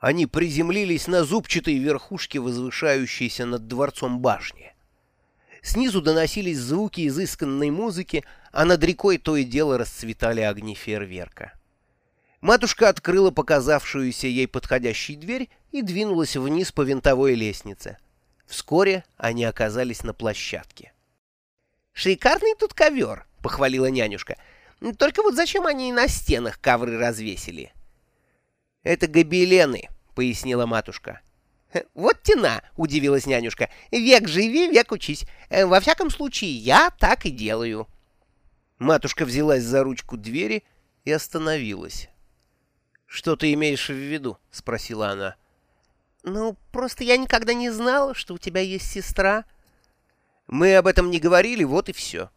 Они приземлились на зубчатой верхушке, возвышающейся над дворцом башни. Снизу доносились звуки изысканной музыки, а над рекой то и дело расцветали огни фейерверка. Матушка открыла показавшуюся ей подходящей дверь и двинулась вниз по винтовой лестнице. Вскоре они оказались на площадке. «Шикарный тут ковер!» — похвалила нянюшка. «Только вот зачем они на стенах ковры развесили?» «Это гобелены», — пояснила матушка. «Вот тена!» — удивилась нянюшка. «Век живи, век учись. Во всяком случае, я так и делаю». Матушка взялась за ручку двери и остановилась. «Что ты имеешь в виду?» — спросила она. «Ну, просто я никогда не знала, что у тебя есть сестра». «Мы об этом не говорили, вот и все».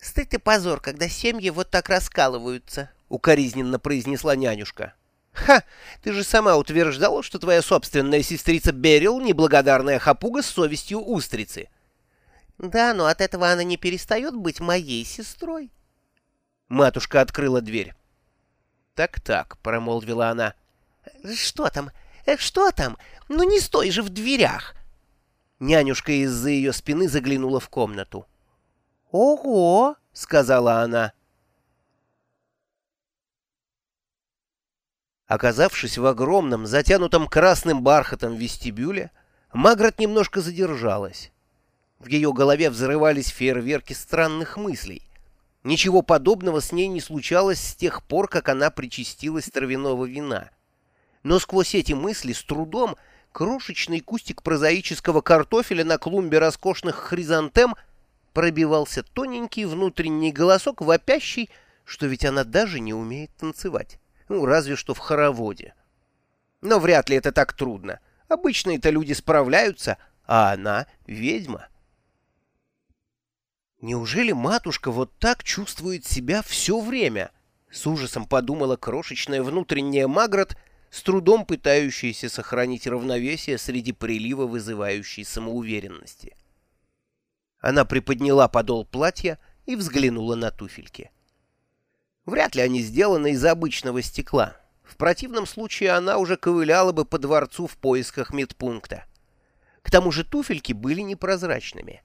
«Стыд и позор, когда семьи вот так раскалываются», — укоризненно произнесла нянюшка. «Ха! Ты же сама утверждала, что твоя собственная сестрица Берил — неблагодарная хапуга с совестью устрицы». «Да, но от этого она не перестает быть моей сестрой». Матушка открыла дверь. «Так-так», — промолвила она. «Что там? Что там? Ну не стой же в дверях!» Нянюшка из-за ее спины заглянула в комнату. «Ого!» — сказала она. Оказавшись в огромном, затянутом красным бархатом вестибюле, Магрот немножко задержалась. В ее голове взрывались фейерверки странных мыслей. Ничего подобного с ней не случалось с тех пор, как она причастилась травяного вина. Но сквозь эти мысли с трудом крошечный кустик прозаического картофеля на клумбе роскошных хризантем пробивался тоненький внутренний голосок, вопящий, что ведь она даже не умеет танцевать ну, разве что в хороводе. Но вряд ли это так трудно. Обычно-то люди справляются, а она — ведьма. Неужели матушка вот так чувствует себя все время? С ужасом подумала крошечная внутренняя Магрот, с трудом пытающаяся сохранить равновесие среди прилива вызывающей самоуверенности. Она приподняла подол платья и взглянула на туфельки. Вряд ли они сделаны из обычного стекла. В противном случае она уже ковыляла бы по дворцу в поисках медпункта. К тому же туфельки были непрозрачными.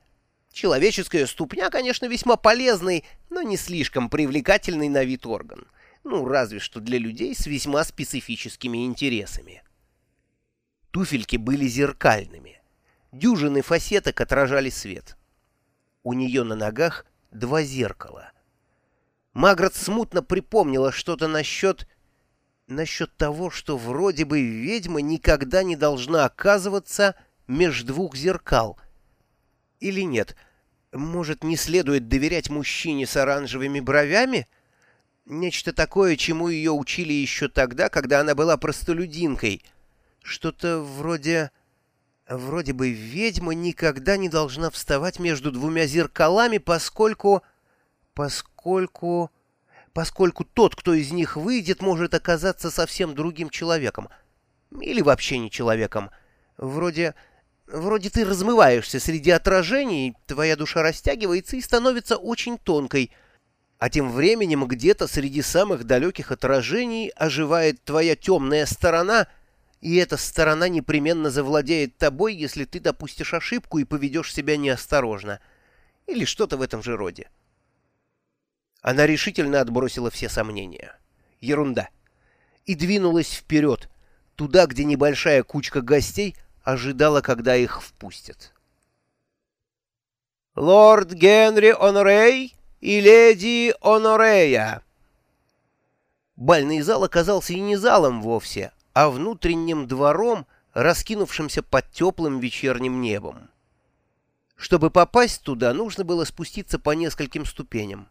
Человеческая ступня, конечно, весьма полезный, но не слишком привлекательный на вид орган. Ну, разве что для людей с весьма специфическими интересами. Туфельки были зеркальными. Дюжины фасеток отражали свет. У нее на ногах два зеркала — Магрот смутно припомнила что-то насчет... насчет того, что вроде бы ведьма никогда не должна оказываться меж двух зеркал. Или нет? Может, не следует доверять мужчине с оранжевыми бровями? Нечто такое, чему ее учили еще тогда, когда она была простолюдинкой. Что-то вроде... Вроде бы ведьма никогда не должна вставать между двумя зеркалами, поскольку поскольку... поскольку тот, кто из них выйдет, может оказаться совсем другим человеком. Или вообще не человеком. Вроде... Вроде ты размываешься среди отражений, твоя душа растягивается и становится очень тонкой, а тем временем где-то среди самых далеких отражений оживает твоя темная сторона, и эта сторона непременно завладеет тобой, если ты допустишь ошибку и поведешь себя неосторожно. Или что-то в этом же роде. Она решительно отбросила все сомнения. Ерунда. И двинулась вперед, туда, где небольшая кучка гостей ожидала, когда их впустят. «Лорд Генри Онорей и леди Онорея!» Бальный зал оказался и не залом вовсе, а внутренним двором, раскинувшимся под теплым вечерним небом. Чтобы попасть туда, нужно было спуститься по нескольким ступеням.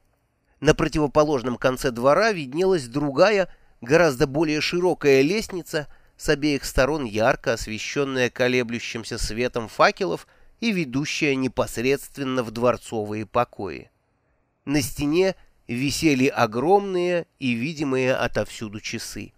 На противоположном конце двора виднелась другая, гораздо более широкая лестница, с обеих сторон ярко освещенная колеблющимся светом факелов и ведущая непосредственно в дворцовые покои. На стене висели огромные и видимые отовсюду часы.